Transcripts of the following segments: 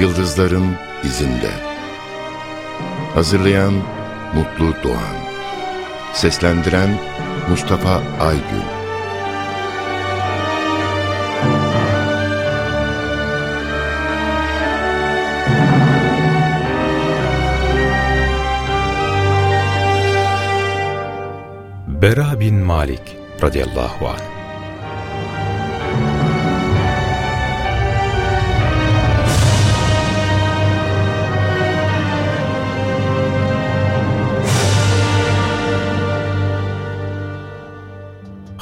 Yıldızların izinde. Hazırlayan Mutlu Doğan. Seslendiren Mustafa Aygün. Bera bin Malik radıyallahu anh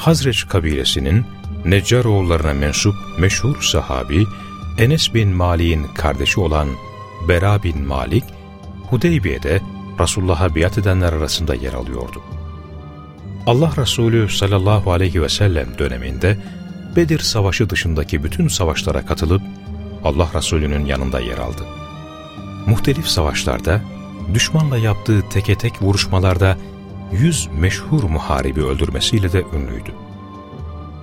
Hazreç kabilesinin Neccaroğullarına mensup meşhur sahabi Enes bin Malik'in kardeşi olan Bera bin Malik, Hudeybiye'de Resulullah'a biat edenler arasında yer alıyordu. Allah Resulü sallallahu aleyhi ve sellem döneminde Bedir Savaşı dışındaki bütün savaşlara katılıp Allah Resulü'nün yanında yer aldı. Muhtelif savaşlarda, düşmanla yaptığı teke tek vuruşmalarda yüz meşhur muharibi öldürmesiyle de ünlüydü.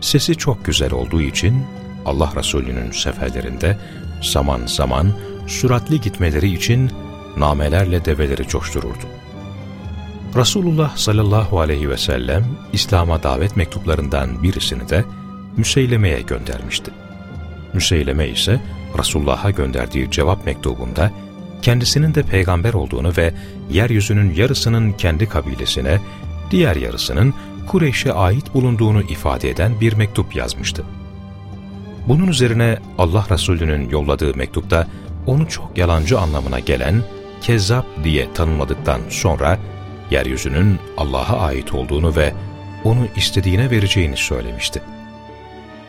Sesi çok güzel olduğu için Allah Resulü'nün seferlerinde zaman zaman süratli gitmeleri için namelerle develeri coştururdu. Resulullah sallallahu aleyhi ve sellem İslam'a davet mektuplarından birisini de Müseyleme'ye göndermişti. Müseyleme ise Resulullah'a gönderdiği cevap mektubunda kendisinin de peygamber olduğunu ve yeryüzünün yarısının kendi kabilesine, diğer yarısının Kureyş'e ait bulunduğunu ifade eden bir mektup yazmıştı. Bunun üzerine Allah Resulü'nün yolladığı mektupta onu çok yalancı anlamına gelen kezzap diye tanımladıktan sonra yeryüzünün Allah'a ait olduğunu ve onu istediğine vereceğini söylemişti.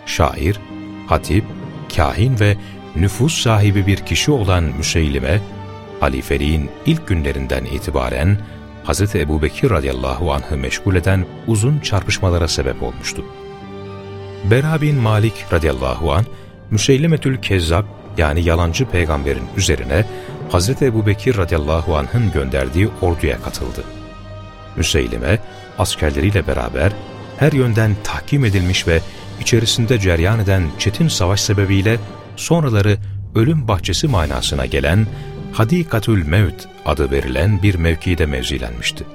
Şair, hatip, kahin ve nüfus sahibi bir kişi olan Müseylime, halifeliğin ilk günlerinden itibaren Hz. Ebu Bekir radıyallahu anh'ı meşgul eden uzun çarpışmalara sebep olmuştu. Bera bin Malik radıyallahu anh, Müseylimetül Kezzab yani yalancı peygamberin üzerine Hz. Ebu Bekir radıyallahu anh'ın gönderdiği orduya katıldı. Müseylime askerleriyle beraber her yönden tahkim edilmiş ve içerisinde ceryan eden çetin savaş sebebiyle sonraları ölüm bahçesi manasına gelen Hadikatül Mevt adı verilen bir mevkide mevzilenmişti.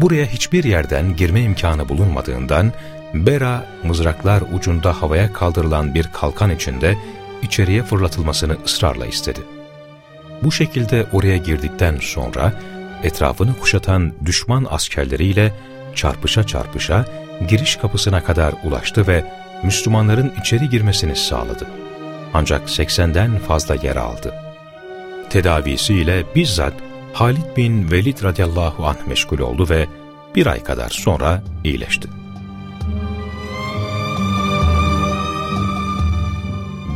Buraya hiçbir yerden girme imkanı bulunmadığından Bera mızraklar ucunda havaya kaldırılan bir kalkan içinde içeriye fırlatılmasını ısrarla istedi. Bu şekilde oraya girdikten sonra etrafını kuşatan düşman askerleriyle çarpışa çarpışa giriş kapısına kadar ulaştı ve Müslümanların içeri girmesini sağladı. Ancak 80'den fazla yer aldı. Tedavisiyle bizzat Halid bin Velid radıyallahu anh meşgul oldu ve bir ay kadar sonra iyileşti.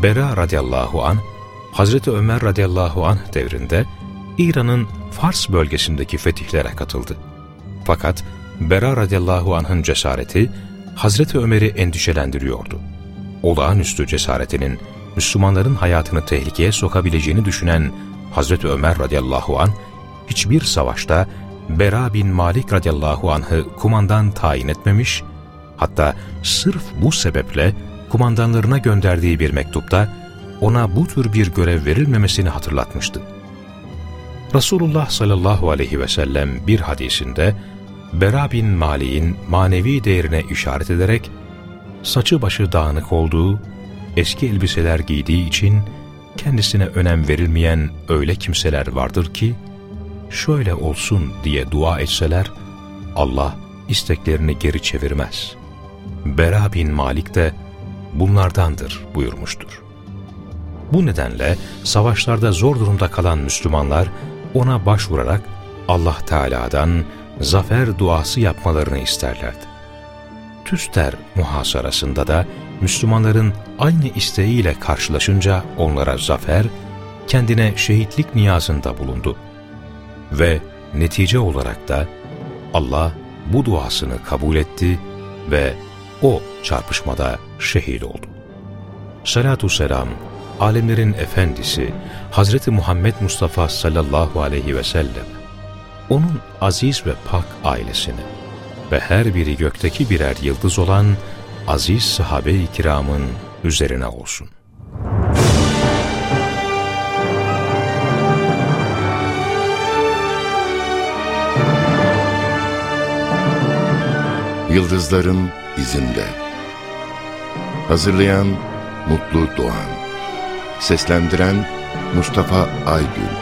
Bera radıyallahu anh, Hazreti Ömer radıyallahu anh devrinde İran'ın Fars bölgesindeki fetihlere katıldı. Fakat Bera radıyallahu anh'ın cesareti Hazreti Ömer'i endişelendiriyordu. Olağanüstü cesaretinin Müslümanların hayatını tehlikeye sokabileceğini düşünen Hazreti Ömer radıyallahu an hiçbir savaşta Bera bin Malik radıyallahu anh'ı kumandan tayin etmemiş, hatta sırf bu sebeple kumandanlarına gönderdiği bir mektupta ona bu tür bir görev verilmemesini hatırlatmıştı. Resulullah sallallahu aleyhi ve sellem bir hadisinde Bera bin Malik'in manevi değerine işaret ederek saçı başı dağınık olduğu, eski elbiseler giydiği için kendisine önem verilmeyen öyle kimseler vardır ki, şöyle olsun diye dua etseler, Allah isteklerini geri çevirmez. Bera bin Malik de bunlardandır buyurmuştur. Bu nedenle savaşlarda zor durumda kalan Müslümanlar ona başvurarak Allah Teala'dan zafer duası yapmalarını isterlerdi. Tüster muhasarasında da Müslümanların aynı isteğiyle karşılaşınca onlara zafer, kendine şehitlik niyazında bulundu. Ve netice olarak da Allah bu duasını kabul etti ve o çarpışmada şehit oldu. Salatü selam, alemlerin efendisi Hazreti Muhammed Mustafa sallallahu aleyhi ve sellem, onun aziz ve pak ailesini ve her biri gökteki birer yıldız olan aziz sahabe-i kiramın üzerine olsun. Yıldızların izinde. Hazırlayan Mutlu Doğan. Seslendiren Mustafa Aygül.